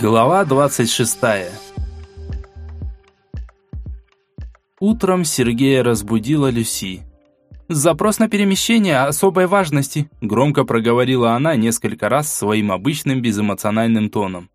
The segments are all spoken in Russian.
Глава 26. Утром Сергея разбудила Люси. «Запрос на перемещение особой важности», громко проговорила она несколько раз своим обычным безэмоциональным тоном.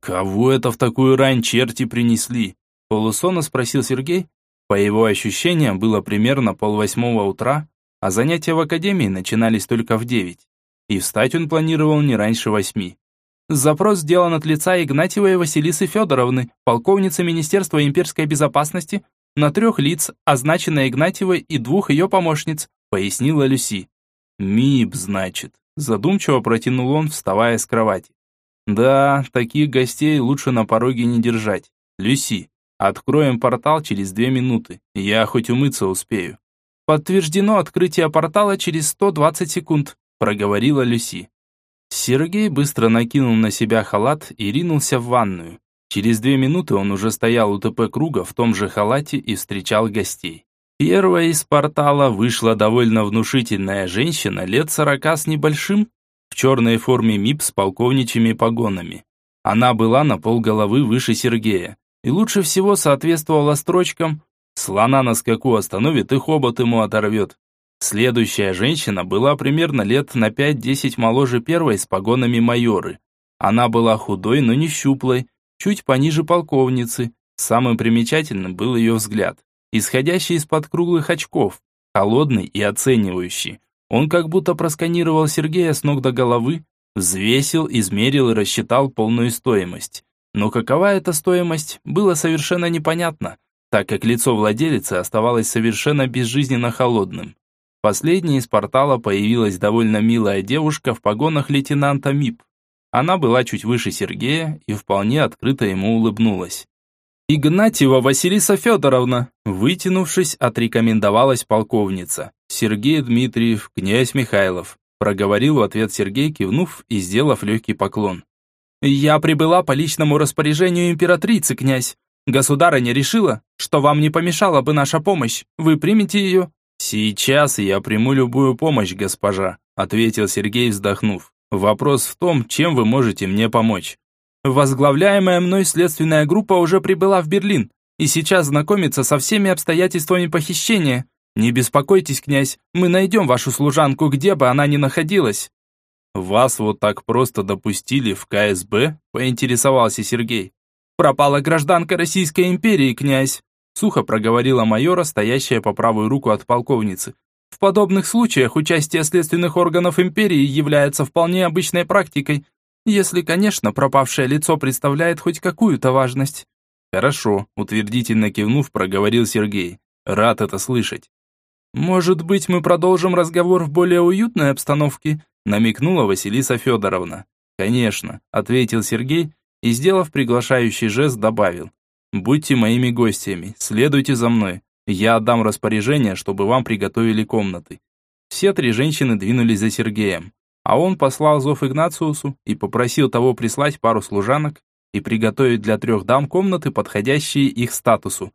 «Кого это в такую рань черти принесли?» полусонно спросил Сергей. По его ощущениям, было примерно полвосьмого утра, а занятия в академии начинались только в девять. И встать он планировал не раньше восьми. Запрос сделан от лица Игнатьевой Василисы Федоровны, полковницы Министерства имперской безопасности, на трех лиц, означенной Игнатьевой и двух ее помощниц, пояснила Люси. МИБ, значит, задумчиво протянул он, вставая с кровати. Да, таких гостей лучше на пороге не держать. Люси, откроем портал через две минуты, я хоть умыться успею. Подтверждено открытие портала через 120 секунд, проговорила Люси. Сергей быстро накинул на себя халат и ринулся в ванную. Через две минуты он уже стоял у ТП круга в том же халате и встречал гостей. Первая из портала вышла довольно внушительная женщина лет сорока с небольшим, в черной форме МИП с полковничьими погонами. Она была на полголовы выше Сергея и лучше всего соответствовала строчкам «Слона на скаку остановит и хобот ему оторвет». Следующая женщина была примерно лет на 5-10 моложе первой с погонами майоры. Она была худой, но не щуплой, чуть пониже полковницы. Самым примечательным был ее взгляд, исходящий из-под круглых очков, холодный и оценивающий. Он как будто просканировал Сергея с ног до головы, взвесил, измерил и рассчитал полную стоимость. Но какова эта стоимость, было совершенно непонятно, так как лицо владелицы оставалось совершенно безжизненно холодным. Последней из портала появилась довольно милая девушка в погонах лейтенанта МИП. Она была чуть выше Сергея и вполне открыто ему улыбнулась. «Игнатьева Василиса Федоровна!» Вытянувшись, отрекомендовалась полковница. «Сергей Дмитриев, князь Михайлов», проговорил в ответ Сергей, кивнув и сделав легкий поклон. «Я прибыла по личному распоряжению императрицы, князь. Государыня решила, что вам не помешала бы наша помощь. Вы примете ее?» «Сейчас я приму любую помощь, госпожа», ответил Сергей, вздохнув. «Вопрос в том, чем вы можете мне помочь». «Возглавляемая мной следственная группа уже прибыла в Берлин и сейчас знакомится со всеми обстоятельствами похищения. Не беспокойтесь, князь, мы найдем вашу служанку, где бы она ни находилась». «Вас вот так просто допустили в КСБ?» – поинтересовался Сергей. «Пропала гражданка Российской империи, князь сухо проговорила майора, стоящая по правую руку от полковницы. В подобных случаях участие следственных органов империи является вполне обычной практикой, если, конечно, пропавшее лицо представляет хоть какую-то важность. Хорошо, утвердительно кивнув, проговорил Сергей. Рад это слышать. Может быть, мы продолжим разговор в более уютной обстановке, намекнула Василиса Федоровна. Конечно, ответил Сергей и, сделав приглашающий жест, добавил. Будьте моими гостями, следуйте за мной. Я отдам распоряжение, чтобы вам приготовили комнаты. Все три женщины двинулись за Сергеем, а он послал зов Игнациусу и попросил того прислать пару служанок и приготовить для трех дам комнаты, подходящие их статусу.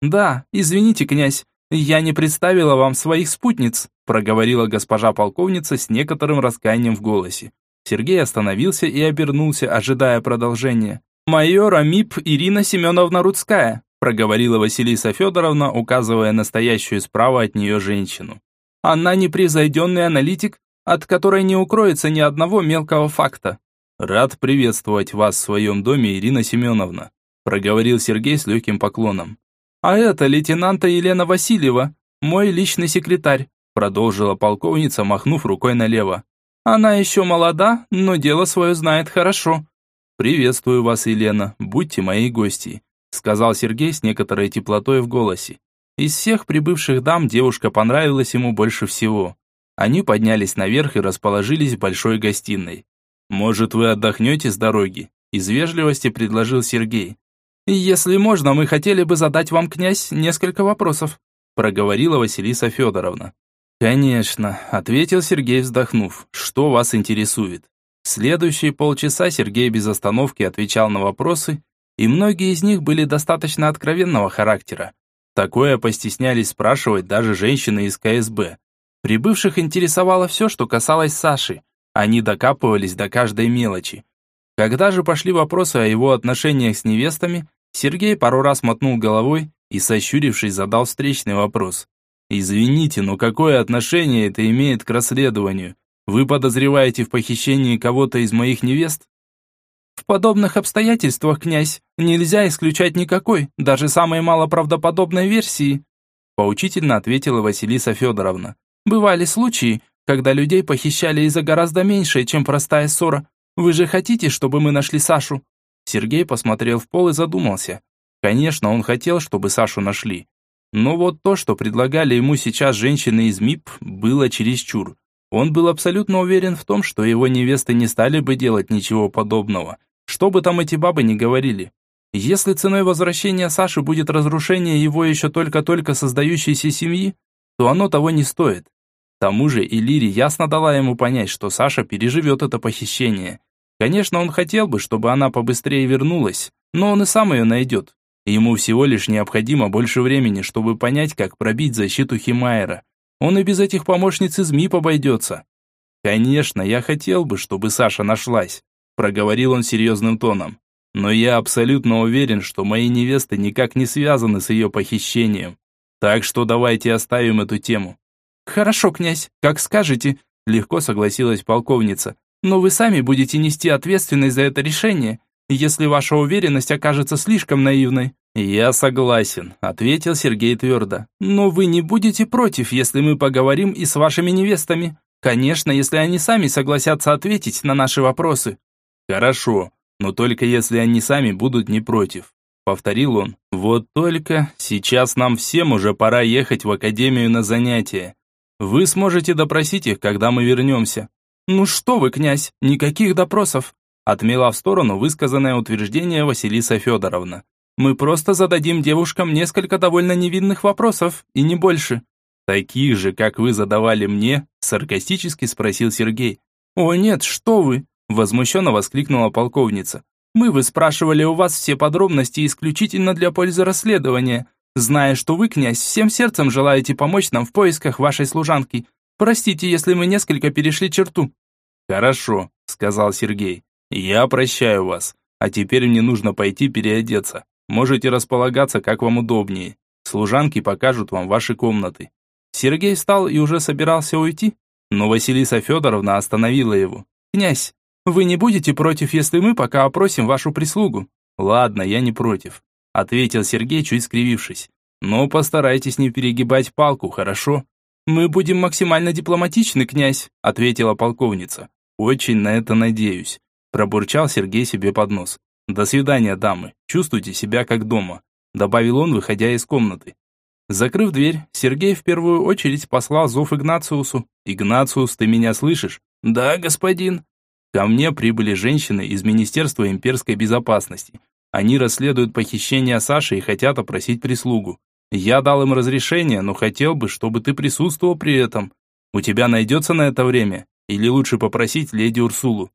«Да, извините, князь, я не представила вам своих спутниц», проговорила госпожа полковница с некоторым раскаянием в голосе. Сергей остановился и обернулся, ожидая продолжения. «Майор АМИП Ирина Семеновна Рудская», проговорила Василиса Федоровна, указывая настоящую справа от нее женщину. «Она непревзойденный аналитик, от которой не укроется ни одного мелкого факта». «Рад приветствовать вас в своем доме, Ирина Семеновна», проговорил Сергей с легким поклоном. «А это лейтенанта Елена Васильева, мой личный секретарь», продолжила полковница, махнув рукой налево. «Она еще молода, но дело свое знает хорошо. «Приветствую вас, Елена, будьте моей гостьей», сказал Сергей с некоторой теплотой в голосе. Из всех прибывших дам девушка понравилась ему больше всего. Они поднялись наверх и расположились в большой гостиной. «Может, вы отдохнете с дороги?» Из вежливости предложил Сергей. «Если можно, мы хотели бы задать вам, князь, несколько вопросов», проговорила Василиса Федоровна. «Конечно», — ответил Сергей, вздохнув. «Что вас интересует?» Следующие полчаса Сергей без остановки отвечал на вопросы, и многие из них были достаточно откровенного характера. Такое постеснялись спрашивать даже женщины из КСБ. Прибывших интересовало все, что касалось Саши. Они докапывались до каждой мелочи. Когда же пошли вопросы о его отношениях с невестами, Сергей пару раз мотнул головой и, сощурившись, задал встречный вопрос. «Извините, но какое отношение это имеет к расследованию? Вы подозреваете в похищении кого-то из моих невест?» В подобных обстоятельствах, князь, нельзя исключать никакой, даже самой малоправдоподобной версии, поучительно ответила Василиса Федоровна. Бывали случаи, когда людей похищали из-за гораздо меньшей, чем простая ссора. Вы же хотите, чтобы мы нашли Сашу? Сергей посмотрел в пол и задумался. Конечно, он хотел, чтобы Сашу нашли. Но вот то, что предлагали ему сейчас женщины из МИП, было чересчур. Он был абсолютно уверен в том, что его невесты не стали бы делать ничего подобного. Что бы там эти бабы ни говорили. Если ценой возвращения Саши будет разрушение его еще только-только создающейся семьи, то оно того не стоит. К тому же Илири ясно дала ему понять, что Саша переживет это похищение. Конечно, он хотел бы, чтобы она побыстрее вернулась, но он и сам ее найдет. Ему всего лишь необходимо больше времени, чтобы понять, как пробить защиту Химайера. Он и без этих помощниц из МИП обойдется. Конечно, я хотел бы, чтобы Саша нашлась проговорил он серьезным тоном. Но я абсолютно уверен, что мои невесты никак не связаны с ее похищением. Так что давайте оставим эту тему. Хорошо, князь, как скажете, легко согласилась полковница. Но вы сами будете нести ответственность за это решение, если ваша уверенность окажется слишком наивной. Я согласен, ответил Сергей твердо. Но вы не будете против, если мы поговорим и с вашими невестами. Конечно, если они сами согласятся ответить на наши вопросы. «Хорошо, но только если они сами будут не против», — повторил он. «Вот только сейчас нам всем уже пора ехать в академию на занятия. Вы сможете допросить их, когда мы вернемся». «Ну что вы, князь, никаких допросов», — отмела в сторону высказанное утверждение Василиса Федоровна. «Мы просто зададим девушкам несколько довольно невинных вопросов, и не больше». «Таких же, как вы задавали мне?» – саркастически спросил Сергей. «О нет, что вы! Возмущенно воскликнула полковница. «Мы вы спрашивали у вас все подробности исключительно для пользы расследования, зная, что вы, князь, всем сердцем желаете помочь нам в поисках вашей служанки. Простите, если мы несколько перешли черту». «Хорошо», — сказал Сергей. «Я прощаю вас. А теперь мне нужно пойти переодеться. Можете располагаться, как вам удобнее. Служанки покажут вам ваши комнаты». Сергей встал и уже собирался уйти, но Василиса Федоровна остановила его. «Князь, вы не будете против, если мы пока опросим вашу прислугу? Ладно, я не против, ответил Сергей, чуть скривившись. Но постарайтесь не перегибать палку, хорошо? Мы будем максимально дипломатичны, князь, ответила полковница. Очень на это надеюсь, пробурчал Сергей себе под нос. До свидания, дамы. Чувствуйте себя как дома, добавил он, выходя из комнаты. Закрыв дверь, Сергей в первую очередь послал зов Игнациусу. «Игнациус, ты меня слышишь?» «Да, господин», Ко мне прибыли женщины из Министерства имперской безопасности. Они расследуют похищение Саши и хотят опросить прислугу. Я дал им разрешение, но хотел бы, чтобы ты присутствовал при этом. У тебя найдется на это время? Или лучше попросить леди Урсулу?»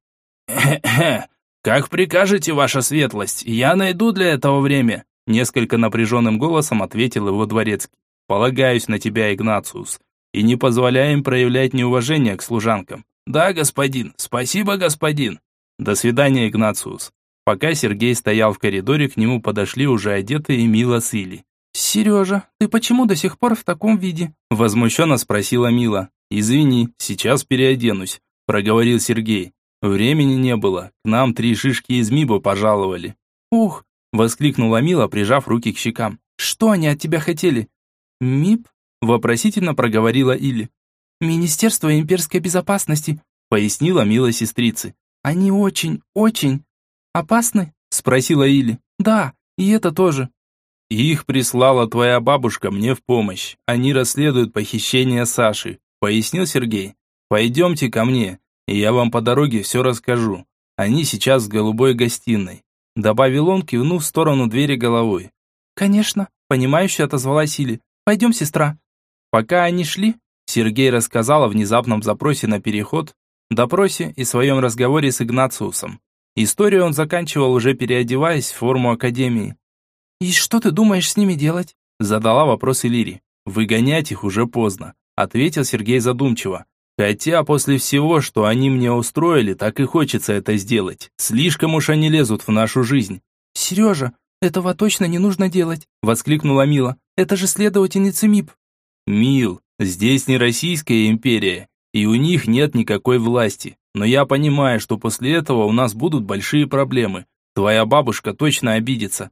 как прикажете, ваша светлость, я найду для этого время», несколько напряженным голосом ответил его дворецкий. «Полагаюсь на тебя, Игнациус, и не позволяем проявлять неуважение к служанкам. «Да, господин. Спасибо, господин». «До свидания, Игнациус». Пока Сергей стоял в коридоре, к нему подошли уже одетые Мила с Илли. «Сережа, ты почему до сих пор в таком виде?» Возмущенно спросила Мила. «Извини, сейчас переоденусь», – проговорил Сергей. «Времени не было. К нам три шишки из МИБа пожаловали». «Ух!» – воскликнула Мила, прижав руки к щекам. «Что они от тебя хотели?» «МИБ?» – вопросительно проговорила Илли. «Министерство имперской безопасности», — пояснила милая сестрицы. «Они очень, очень опасны?» — спросила Или. «Да, и это тоже». «Их прислала твоя бабушка мне в помощь. Они расследуют похищение Саши», — пояснил Сергей. «Пойдемте ко мне, и я вам по дороге все расскажу. Они сейчас в голубой гостиной». Добавил он, кивнув в сторону двери головой. «Конечно», — понимающе отозвалась Или. «Пойдем, сестра». Пока они шли, Сергей рассказал о внезапном запросе на переход, допросе и своем разговоре с Игнациусом. Историю он заканчивал уже переодеваясь в форму академии. «И что ты думаешь с ними делать?» Задала вопрос Иллири. «Выгонять их уже поздно», ответил Сергей задумчиво. Хотя после всего, что они мне устроили, так и хочется это сделать. Слишком уж они лезут в нашу жизнь. «Сережа, этого точно не нужно делать», – воскликнула Мила. «Это же следовательница МИП». «Мил, здесь не Российская империя, и у них нет никакой власти. Но я понимаю, что после этого у нас будут большие проблемы. Твоя бабушка точно обидится».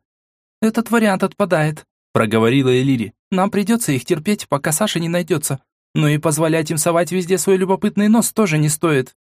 «Этот вариант отпадает», – проговорила Элири. «Нам придется их терпеть, пока Саша не найдется. Но и позволять им совать везде свой любопытный нос тоже не стоит.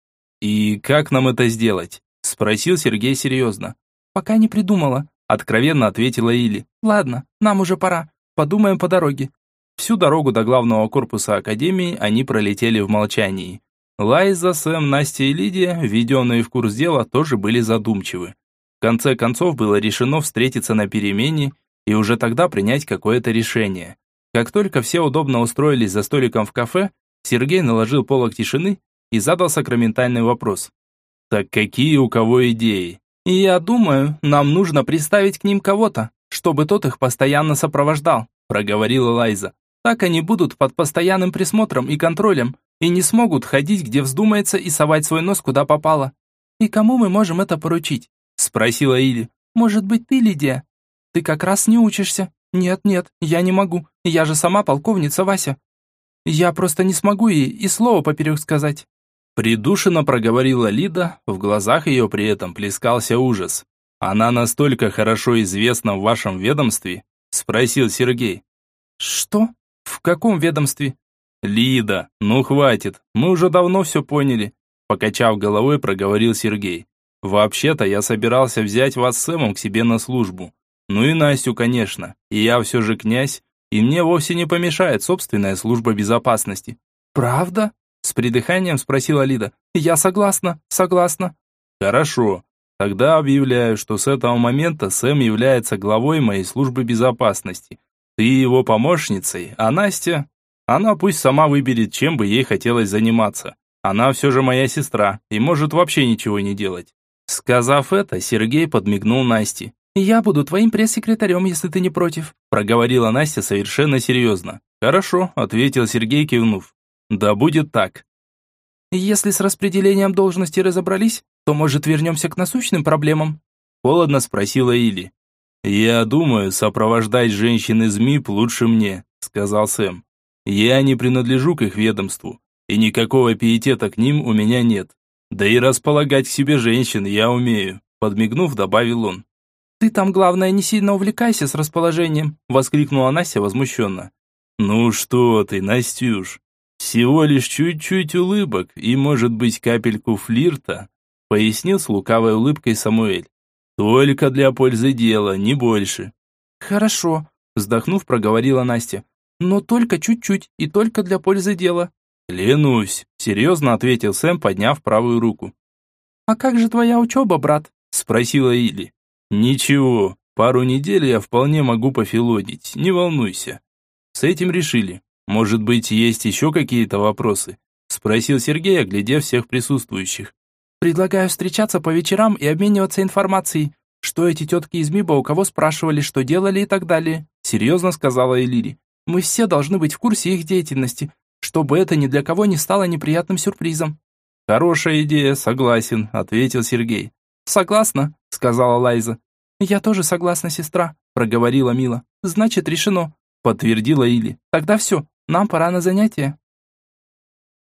«И как нам это сделать?» – спросил Сергей серьезно. «Пока не придумала», – откровенно ответила Или. «Ладно, нам уже пора. Подумаем по дороге». Всю дорогу до главного корпуса Академии они пролетели в молчании. Лайза, Сэм, Настя и Лидия, введенные в курс дела, тоже были задумчивы. В конце концов было решено встретиться на перемене и уже тогда принять какое-то решение. Как только все удобно устроились за столиком в кафе, Сергей наложил полок тишины и задал сакраментальный вопрос. «Так какие у кого идеи?» «И я думаю, нам нужно представить к ним кого-то, чтобы тот их постоянно сопровождал», проговорила Лайза. «Так они будут под постоянным присмотром и контролем и не смогут ходить, где вздумается, и совать свой нос куда попало». «И кому мы можем это поручить?» спросила Или. «Может быть, ты, Лидия? Ты как раз не учишься». «Нет, нет, я не могу. Я же сама полковница Вася. Я просто не смогу ей и слова поперек сказать». Придушенно проговорила Лида, в глазах ее при этом плескался ужас. «Она настолько хорошо известна в вашем ведомстве?» – спросил Сергей. «Что? В каком ведомстве?» «Лида, ну хватит, мы уже давно все поняли», – покачав головой, проговорил Сергей. «Вообще-то я собирался взять вас с Сэмом к себе на службу. Ну и Настю, конечно. И я все же князь, и мне вовсе не помешает собственная служба безопасности». «Правда?» – с придыханием спросила Лида. «Я согласна, согласна». «Хорошо. Тогда объявляю, что с этого момента Сэм является главой моей службы безопасности. Ты его помощницей, а Настя... Она пусть сама выберет, чем бы ей хотелось заниматься. Она все же моя сестра и может вообще ничего не делать». Сказав это, Сергей подмигнул Насте. «Я буду твоим пресс-секретарем, если ты не против», проговорила Настя совершенно серьезно. «Хорошо», ответил Сергей, кивнув. «Да будет так». «Если с распределением должности разобрались, то, может, вернемся к насущным проблемам?» Холодно спросила Или. «Я думаю, сопровождать женщин из МИП лучше мне», сказал Сэм. «Я не принадлежу к их ведомству, и никакого пиетета к ним у меня нет. Да и располагать к себе женщин я умею», подмигнув, добавил он. «Ты там, главное, не сильно увлекайся с расположением», воскликнула Настя возмущенно. «Ну что ты, Настюш, всего лишь чуть-чуть улыбок и, может быть, капельку флирта», пояснил с лукавой улыбкой Самуэль. «Только для пользы дела, не больше». «Хорошо», вздохнув, проговорила Настя. «Но только чуть-чуть и только для пользы дела». «Клянусь», серьезно ответил Сэм, подняв правую руку. «А как же твоя учеба, брат?» спросила Илли. «Ничего, пару недель я вполне могу пофилодить, не волнуйся». С этим решили. Может быть, есть еще какие-то вопросы? Спросил Сергей, оглядев всех присутствующих. «Предлагаю встречаться по вечерам и обмениваться информацией, что эти тетки из МИБа у кого спрашивали, что делали и так далее», серьезно сказала Элири. «Мы все должны быть в курсе их деятельности, чтобы это ни для кого не стало неприятным сюрпризом». «Хорошая идея, согласен», ответил Сергей. «Согласна», — сказала Лайза. «Я тоже согласна, сестра», — проговорила Мила. «Значит, решено», — подтвердила Или. «Тогда все, нам пора на занятия».